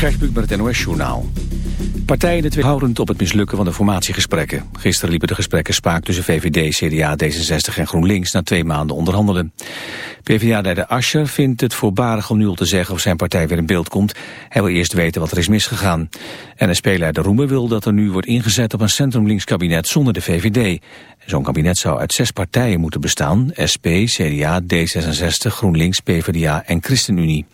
Gert met het NOS-journaal. Partijen twee houdend op het mislukken van de formatiegesprekken. Gisteren liepen de gesprekken spaak tussen VVD, CDA, D66 en GroenLinks na twee maanden onderhandelen. PvdA-leider Ascher vindt het voorbarig om nu al te zeggen of zijn partij weer in beeld komt. Hij wil eerst weten wat er is misgegaan. NSP-leider Roemer wil dat er nu wordt ingezet op een centrumlinks kabinet zonder de VVD. Zo'n kabinet zou uit zes partijen moeten bestaan. SP, CDA, D66, GroenLinks, PvdA en ChristenUnie.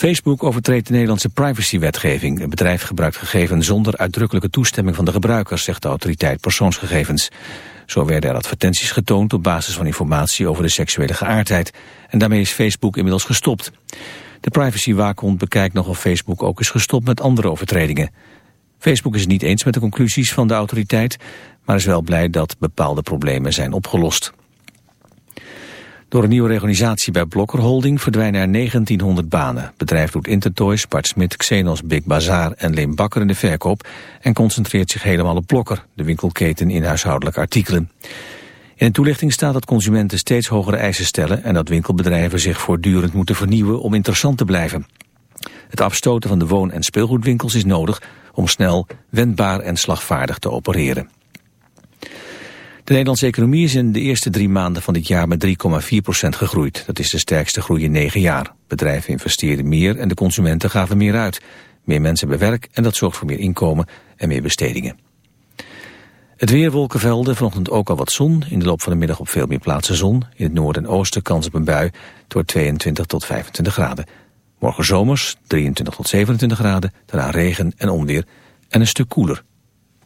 Facebook overtreedt de Nederlandse privacywetgeving. Het bedrijf gebruikt gegevens zonder uitdrukkelijke toestemming van de gebruikers, zegt de autoriteit persoonsgegevens. Zo werden er advertenties getoond op basis van informatie over de seksuele geaardheid. En daarmee is Facebook inmiddels gestopt. De privacywaakhond bekijkt nog of Facebook ook is gestopt met andere overtredingen. Facebook is het niet eens met de conclusies van de autoriteit, maar is wel blij dat bepaalde problemen zijn opgelost. Door een nieuwe reorganisatie bij Blokker Holding verdwijnen er 1900 banen. Bedrijf doet Intertoys, Bart Smit, Xenos, Big Bazaar en Leen Bakker in de verkoop... en concentreert zich helemaal op Blokker, de winkelketen in huishoudelijke artikelen. In de toelichting staat dat consumenten steeds hogere eisen stellen... en dat winkelbedrijven zich voortdurend moeten vernieuwen om interessant te blijven. Het afstoten van de woon- en speelgoedwinkels is nodig om snel, wendbaar en slagvaardig te opereren. De Nederlandse economie is in de eerste drie maanden van dit jaar met 3,4% gegroeid. Dat is de sterkste groei in negen jaar. Bedrijven investeerden meer en de consumenten gaven meer uit. Meer mensen hebben werk en dat zorgt voor meer inkomen en meer bestedingen. Het weer, wolkenvelden, vanochtend ook al wat zon. In de loop van de middag op veel meer plaatsen zon. In het noorden en oosten kans op een bui door 22 tot 25 graden. Morgen zomers, 23 tot 27 graden, daarna regen en onweer en een stuk koeler.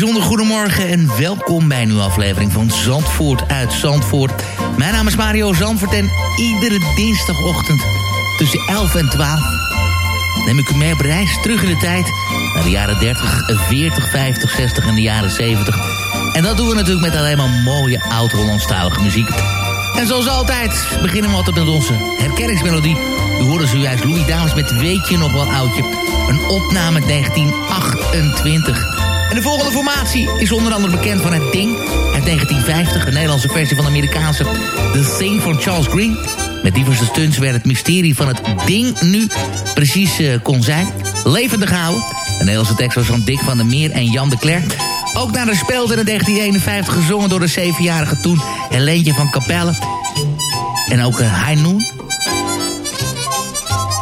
Bijzonder goedemorgen en welkom bij een nieuwe aflevering van Zandvoort uit Zandvoort. Mijn naam is Mario Zandvoort en iedere dinsdagochtend tussen 11 en 12 neem ik u mee op reis terug in de tijd naar de jaren 30, 40, 50, 60 en de jaren 70. En dat doen we natuurlijk met alleen maar mooie oud-Hollandstalige muziek. En zoals altijd beginnen we altijd met onze herkenningsmelodie. U hoorde zojuist Louis Dames met Weet je nog wel oudje? Een opname uit 1928. En de volgende formatie is onder andere bekend van het Ding uit 1950. Een Nederlandse versie van de Amerikaanse The Thing van Charles Green. Met diverse stunts werd het mysterie van het Ding nu precies eh, kon zijn. Levendig houden. De Nederlandse tekst was van Dick van der Meer en Jan de Klerk. Ook naar de speelde in 1951 gezongen door de zevenjarige toen Helentje van Capelle. En ook uh, High Noon.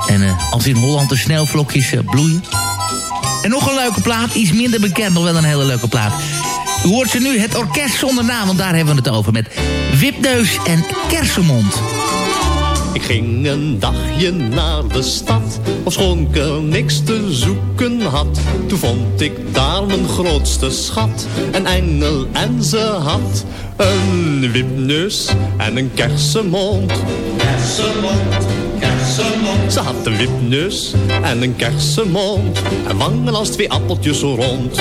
En eh, als in Holland de sneeuwvlokjes eh, bloeien. En nog een leuke plaat, iets minder bekend, nog wel een hele leuke plaat. U hoort ze nu, het orkest zonder naam, want daar hebben we het over. Met Wipneus en Kersenmond. Ik ging een dagje naar de stad, ofschoon ik er niks te zoeken had. Toen vond ik daar mijn grootste schat, een engel en ze had een wipneus en een kersenmond. Kersenmond, Ze had een wipneus en een kersenmond en wangen als twee appeltjes rond.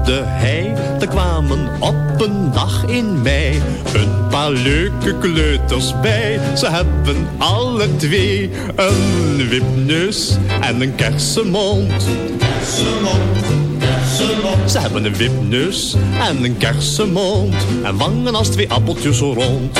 de. Er kwamen op een dag in mei een paar leuke kleuters bij. Ze hebben alle twee een wipneus en een kersemond. Ze hebben een wipneus en een kersenmond en wangen als twee appeltjes rond.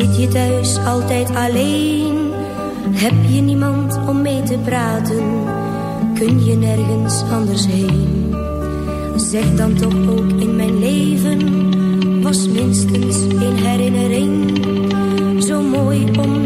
Zit je thuis altijd alleen? Heb je niemand om mee te praten? Kun je nergens anders heen? Zeg dan toch ook in mijn leven was minstens een herinnering. Zo mooi om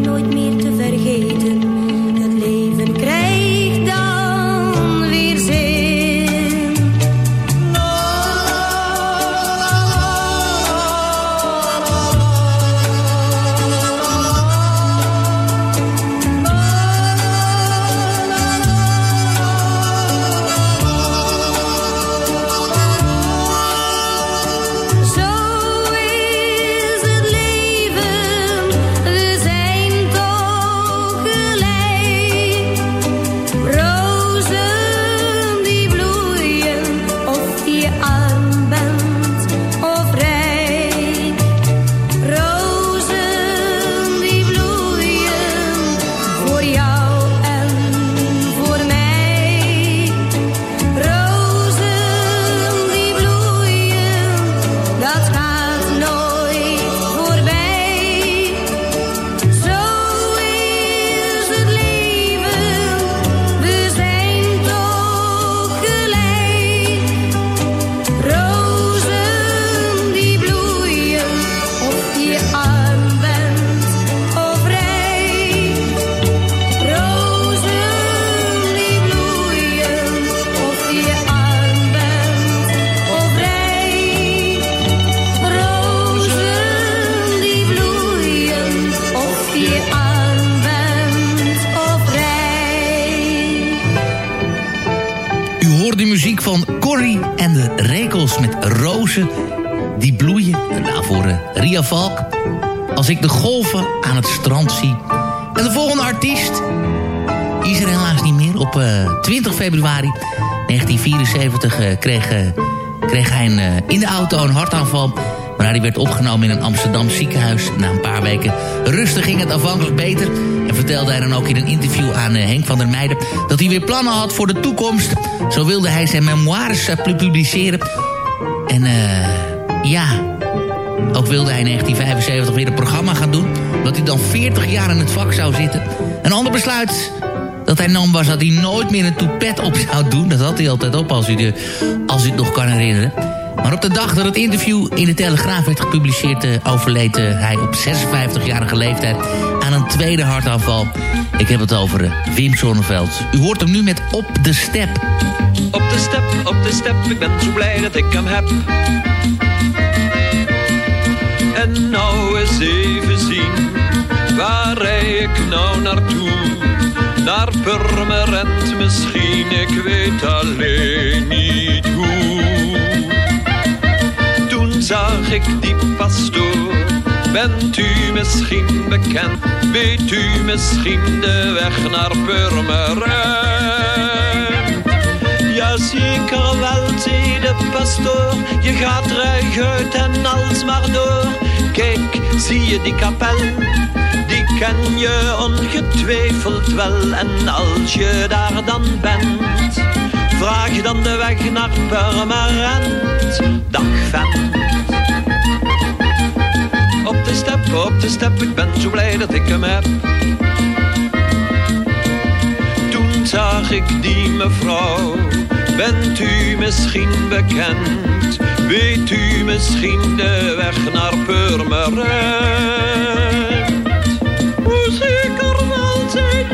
Als ik de golven aan het strand zie. En de volgende artiest is er helaas niet meer. Op eh, 20 februari 1974 eh, kreeg, eh, kreeg hij eh, in de auto een hartaanval. Maar hij werd opgenomen in een Amsterdam ziekenhuis. Na een paar weken rusten ging het afhankelijk beter. En vertelde hij dan ook in een interview aan eh, Henk van der Meijden... dat hij weer plannen had voor de toekomst. Zo wilde hij zijn memoires eh, publiceren. En eh ja, ook wilde hij in 1975 weer een programma gaan doen. Dat hij dan 40 jaar in het vak zou zitten. Een ander besluit dat hij nam was dat hij nooit meer een toepet op zou doen. Dat had hij altijd op als u, de, als u het nog kan herinneren. Maar op de dag dat het interview in de Telegraaf werd gepubliceerd... eh, overleed eh, hij op 56-jarige leeftijd aan een tweede hartaanval. Ik heb het over eh, Wim Sonneveld. U hoort hem nu met Op de Step. Op de step, op de step, ik ben zo blij dat ik hem heb. En nou eens even zien, waar rij ik nou naartoe? Naar Purmerend misschien, ik weet alleen niet hoe. Toen zag ik die pastoor, bent u misschien bekend? Weet u misschien de weg naar Purmerend? Zeker wel, zei de pastoor. Je gaat ruig en als maar door. Kijk, zie je die kapel? Die ken je ongetwijfeld wel. En als je daar dan bent, vraag dan de weg naar Purmerend. Dag vent. Op de step, op de step, ik ben zo blij dat ik hem heb. Zag ik die mevrouw, bent u misschien bekend? Weet u misschien de weg naar Purmerend? Hoe zeker wel, zei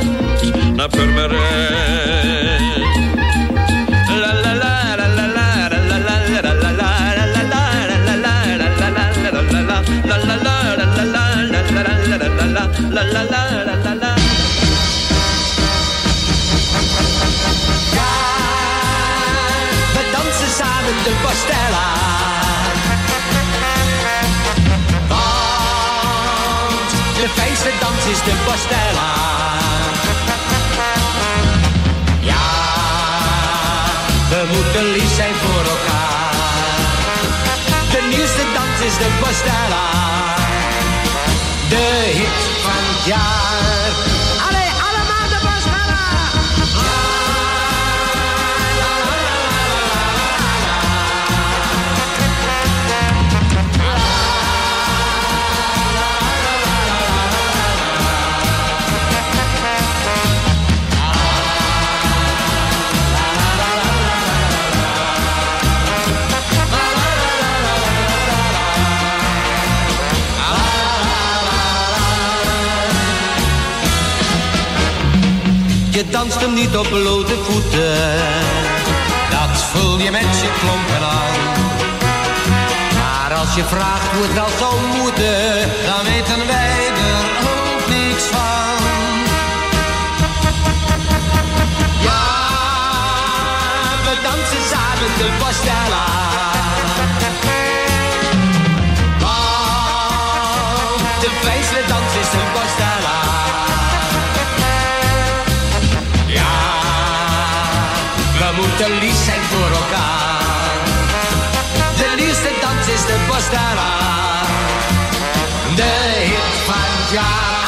una la la la la la la la we dansen samen de pastella Want de feestendans is de pastella we moeten lief zijn voor elkaar. De nieuwste dans is de pastella. De hit van het jaar. Danst hem niet op blote voeten. Dat voel je met je klompen aan. Maar als je vraagt hoe het wel zou moeten, dan weten wij er ook niks van. Ja, we dansen samen de pastella. Want de fijnste dans is de pastella. De liefste dans is de pastella. De hit van het jaar.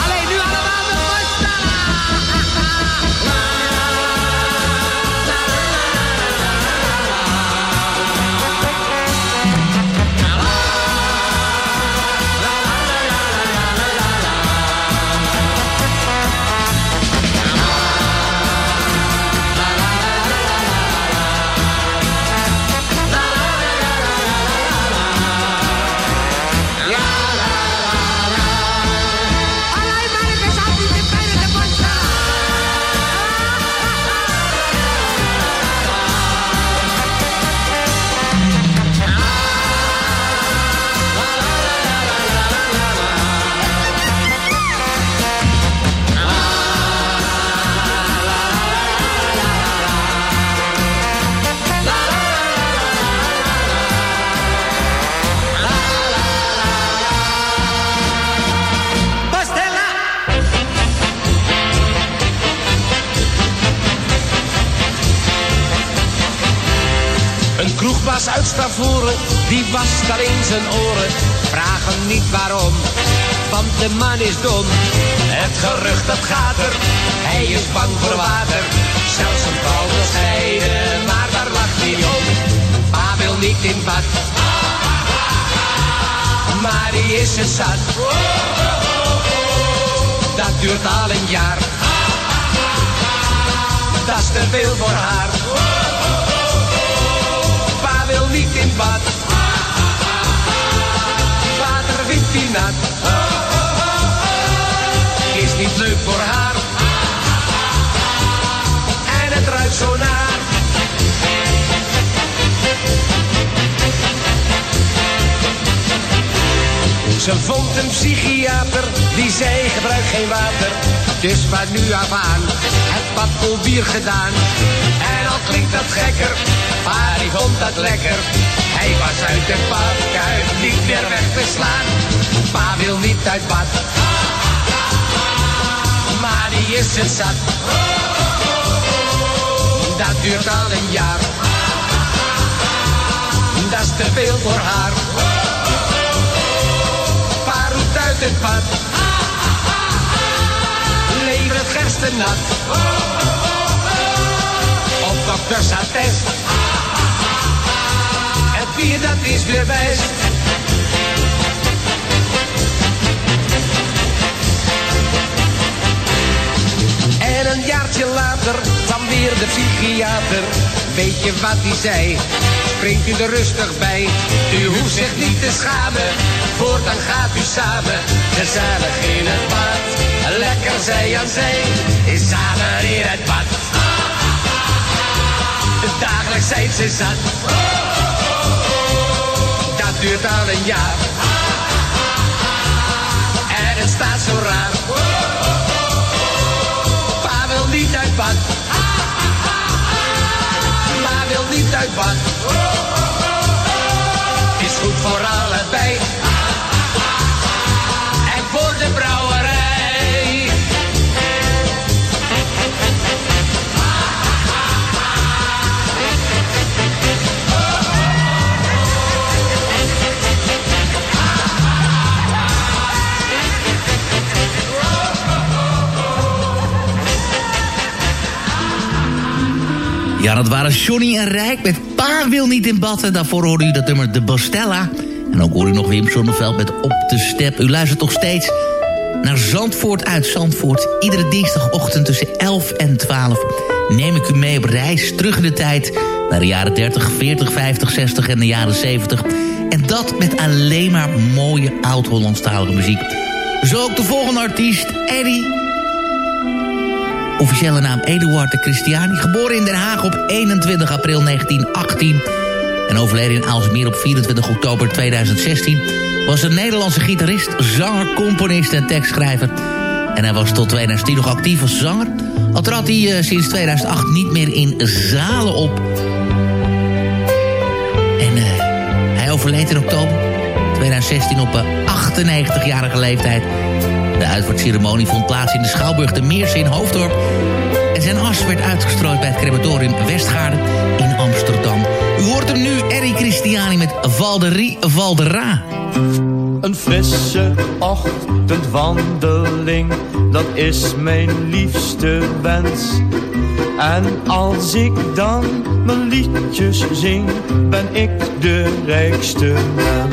Gebruik geen water. Dus van nu af aan het bier gedaan. En al klinkt dat gekker, maar die vond dat lekker. Hij was uit de badkuip niet meer weg te slaan. Pa wil niet uit bad, maar die is het zat. Dat duurt al een jaar, dat is te veel voor haar. Pa roept uit het bad, gersten nat. Op dokters attest, het bier dat is weer. En een jaartje later kwam weer de psychiater. Weet je wat hij zei? Springt u er rustig bij. U hoeft zich niet te schamen. Voortaan gaat u samen gezellig in het bad. lekker zij aan zij, is samen in het bad. Dagelijks zijn ze zat. Dat duurt al een jaar. En het staat zo raar. Pa wil niet uit bad. Ma wil niet uit bad. Voor allebei. En voor de brouwerij. Ja, dat waren Johnny en Rijk met Wil niet in bad. En daarvoor hoorde u dat nummer De Bastella. En ook hoor u nog Wim Sonneveld met Op de Step. U luistert nog steeds naar Zandvoort uit Zandvoort. Iedere dinsdagochtend tussen 11 en 12 neem ik u mee op reis terug in de tijd... naar de jaren 30, 40, 50, 60 en de jaren 70. En dat met alleen maar mooie oud-Hollandstalige muziek. Zo ook de volgende artiest, Eddie Officiële naam Eduard de Christiani. Geboren in Den Haag op 21 april 1918. En overleden in Aalsmeer op 24 oktober 2016. Was een Nederlandse gitarist, zanger, componist en tekstschrijver. En hij was tot 2010 nog actief als zanger. Al trad hij uh, sinds 2008 niet meer in zalen op. En uh, hij overleed in oktober 2016 op uh, 98-jarige leeftijd. De uitvaartceremonie vond plaats in de Schouwburg de Meersen in Hoofddorp. En zijn as werd uitgestrooid bij het crematorium Westgaarden in Amsterdam. U hoort hem nu, Eric Christiani met Valderie Valdera. Een frisse ochtendwandeling, dat is mijn liefste wens. En als ik dan mijn liedjes zing, ben ik de rijkste mens.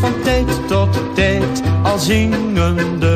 Van tijd tot tijd al zingende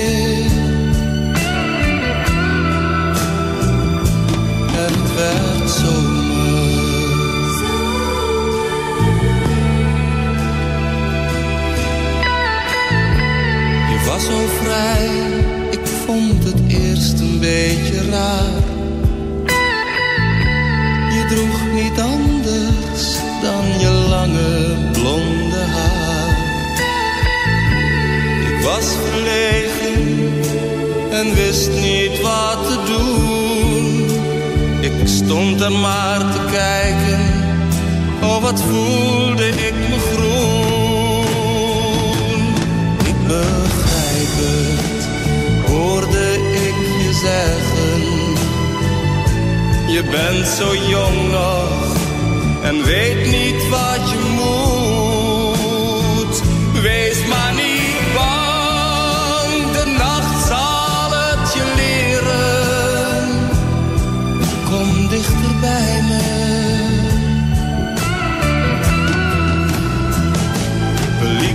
Stond er maar te kijken Oh, wat voelde ik me groen. Ik begrijp het, hoorde ik je zeggen. Je bent zo jong nog en weet niet wat je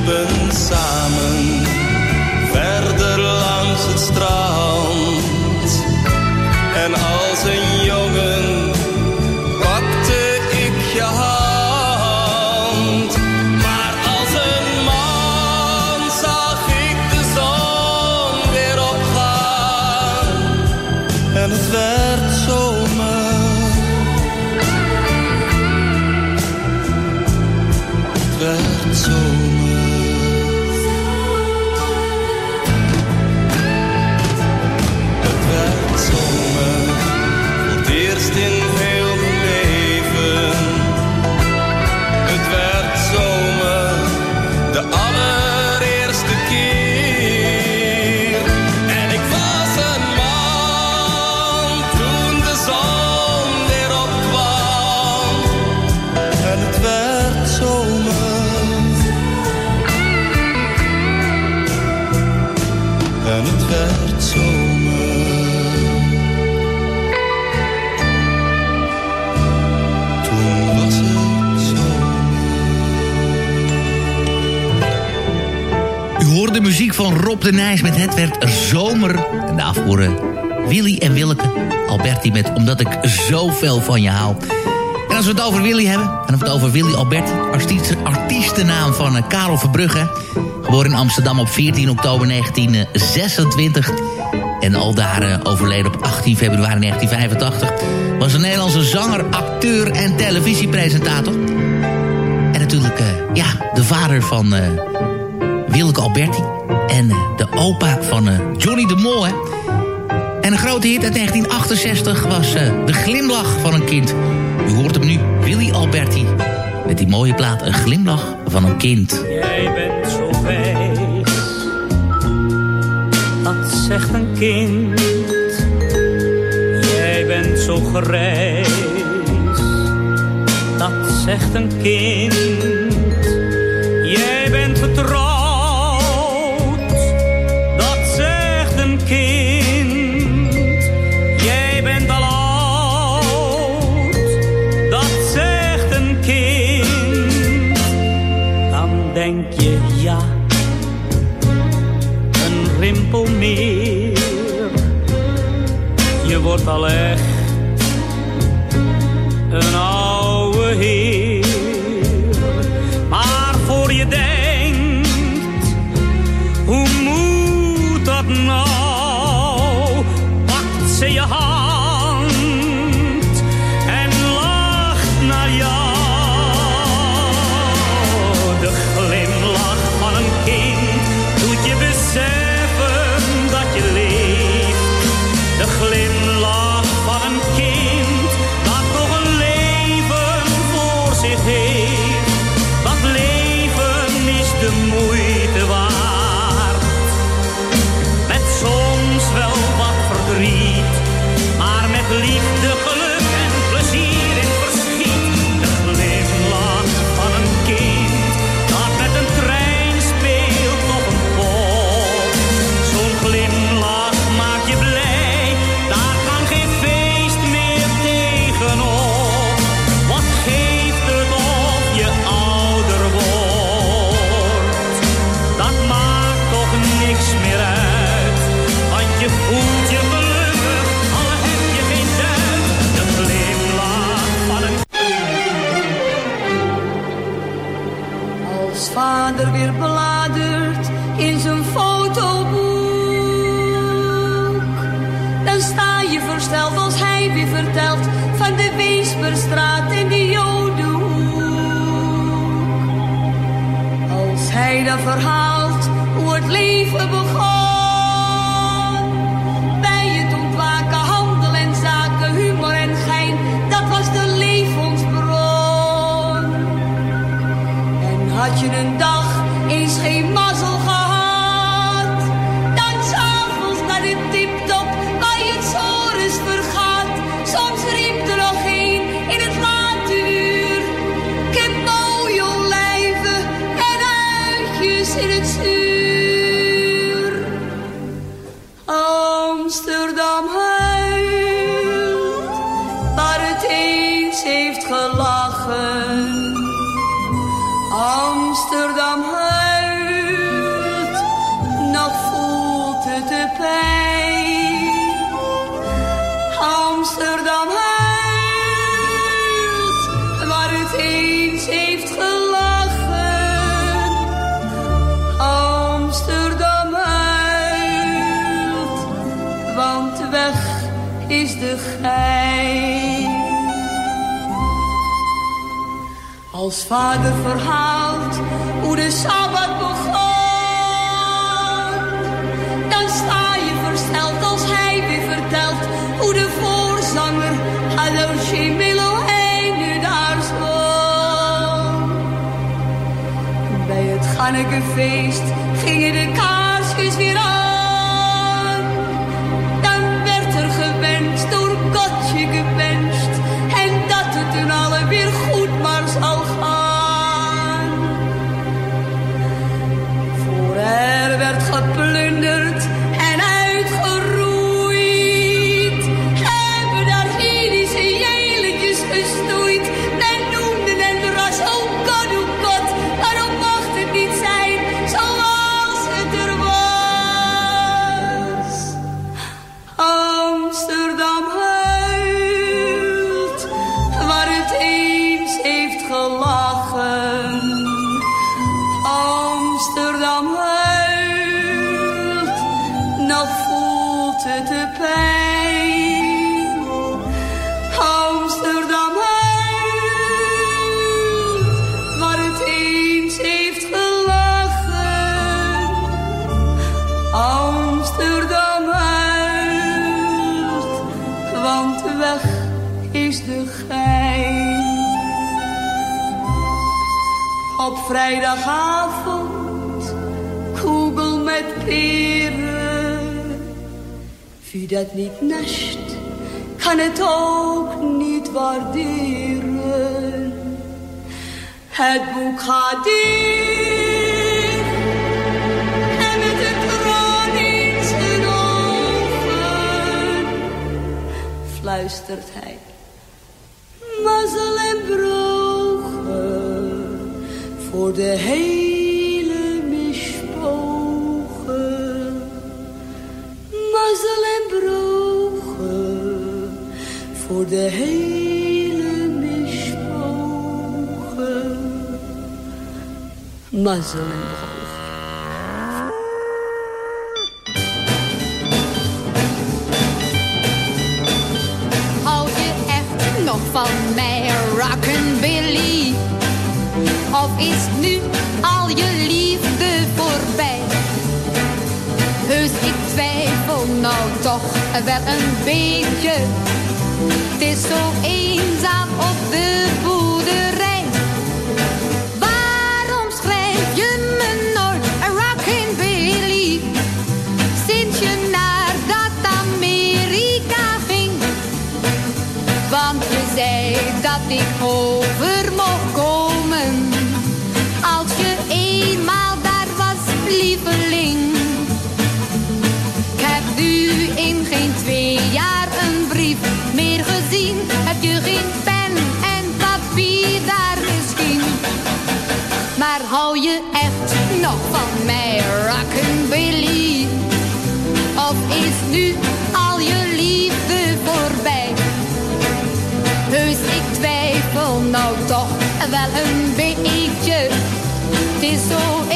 liepen samen verder langs het strand. En als een de Nijs met Het werd zomer. En daarvoor Willy en Willeke. Alberti met Omdat ik zoveel van je hou. En als we het over Willy hebben, hebben we het over Willy Alberti. Artiest, artiestennaam van eh, Karel Verbrugge. Geboren in Amsterdam op 14 oktober 1926. En al daar eh, overleden op 18 februari 1985. Was een Nederlandse zanger, acteur en televisiepresentator. En natuurlijk, eh, ja, de vader van Wilke Alberti. En eh, de opa van eh, Johnny de Mol, hè. En een grote hit uit 1968 was eh, De Glimlach van een Kind. U hoort hem nu, Willy Alberti. Met die mooie plaat Een Glimlach van een Kind. Jij bent zo wijs, dat zegt een kind. Jij bent zo grijs, dat zegt een kind. Je wordt een het leven begon. Bij het ontwaken, handel en zaken, humor en gein, dat was de levensbron. En had je een dag eens geen mazzel gehad? Als vader verhaalt hoe de Sabbat begon, dan sta je versteld als hij weer vertelt hoe de voorzanger Halloche hij nu daar stond. Bij het Gannekefeest gingen de kaarsjes weer aan. vrijdagavond, kogel met peren. Wie dat niet nest, kan het ook niet waarderen. Het boek gaat en met een fluistert hij voor de hele mispogen. Mazzel en brogen voor de hele mispogen. Mazzel en brogen. Van mij rockin' Billy. Of is nou toch wel een beetje. Het is zo eenzaam op de boerderij. Waarom schrijf je me nooit een rockin' Billy? Sinds je naar dat Amerika ging. Want je zei dat ik hoor. empty so.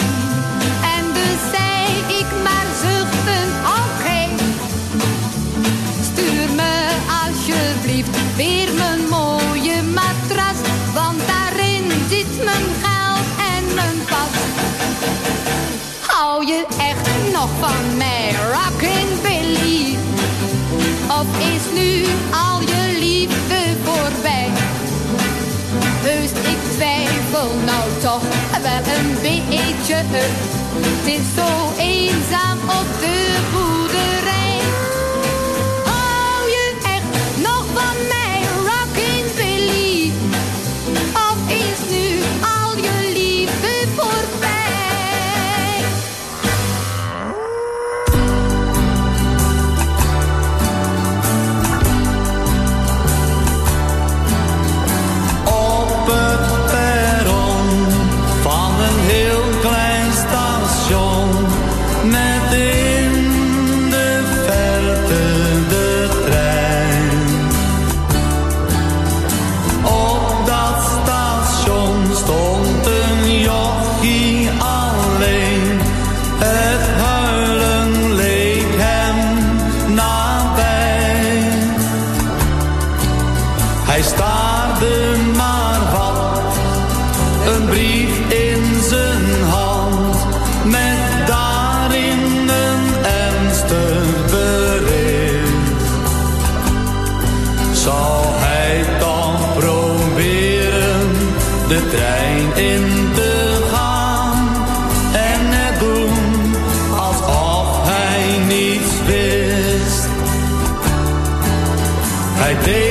nog van mij, Rockin' Billy? Of is nu al je liefde voorbij? Heus, ik twijfel nou toch wel een beetje. Het is zo eenzaam op de boer. I did.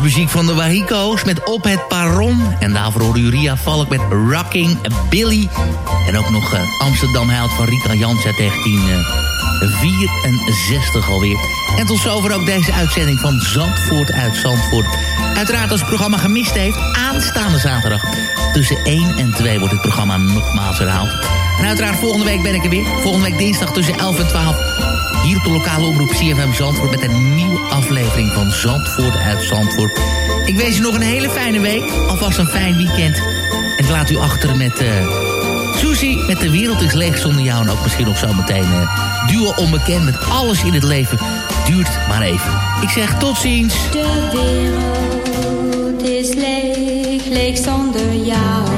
Muziek van de Wahiko's met Op het Paron. En daarvoor hoorde Uriah Valk met Rocking Billy. En ook nog eh, Amsterdam Held van Rika Jans uit 1964 alweer. En tot zover ook deze uitzending van Zandvoort uit Zandvoort. Uiteraard als het programma gemist heeft, aanstaande zaterdag. Tussen 1 en 2 wordt het programma nogmaals herhaald. En uiteraard volgende week ben ik er weer. Volgende week dinsdag tussen 11 en 12 hier op de lokale omroep CFM Zandvoort... met een nieuwe aflevering van Zandvoort uit Zandvoort. Ik wens u nog een hele fijne week. Alvast een fijn weekend. En ik laat u achter met uh, Susie met De Wereld is Leeg Zonder Jou. En ook misschien nog zometeen uh, Duo Onbekend met Alles in het Leven. Duurt maar even. Ik zeg tot ziens. De wereld is leeg, leeg zonder jou.